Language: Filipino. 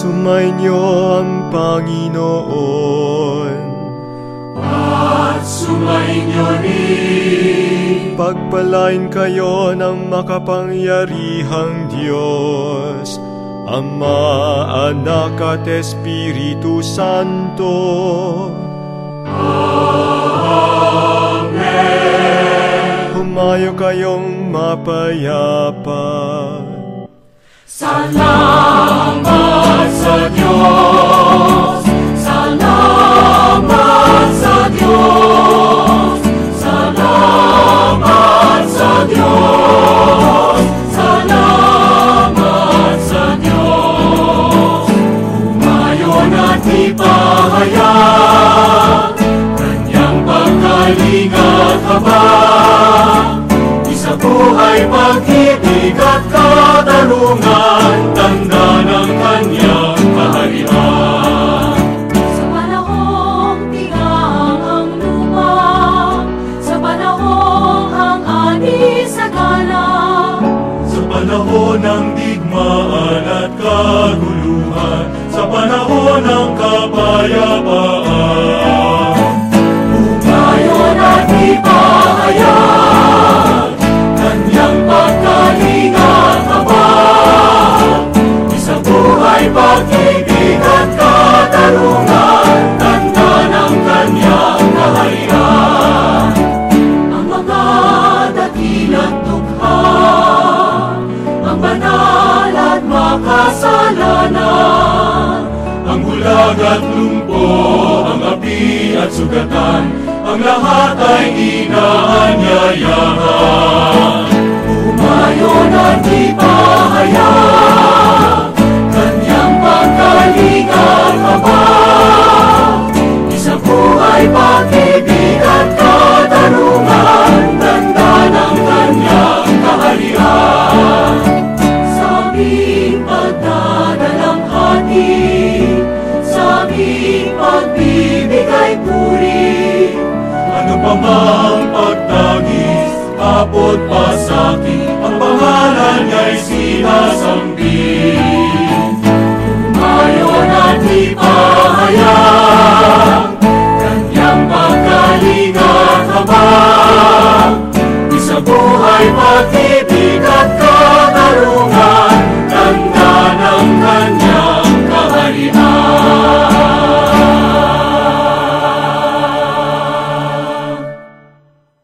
Sumainyo ang Panginoon. At sumainyo rin. Pagpalain kayo ng makapangyarihang Diyos, Ama, Anak at Espiritu Santo. Amen. Humayo kayong mapayapa. Salamat Kanyang pagkalinga habang Isa buhay pag-ibig ng digmaan at kaguluhan banal at makasalanan. Ang bulag at lumpo Ang api at sugatan Ang lahat ay inaanyayahan Ang pangalan niya'y sinasambit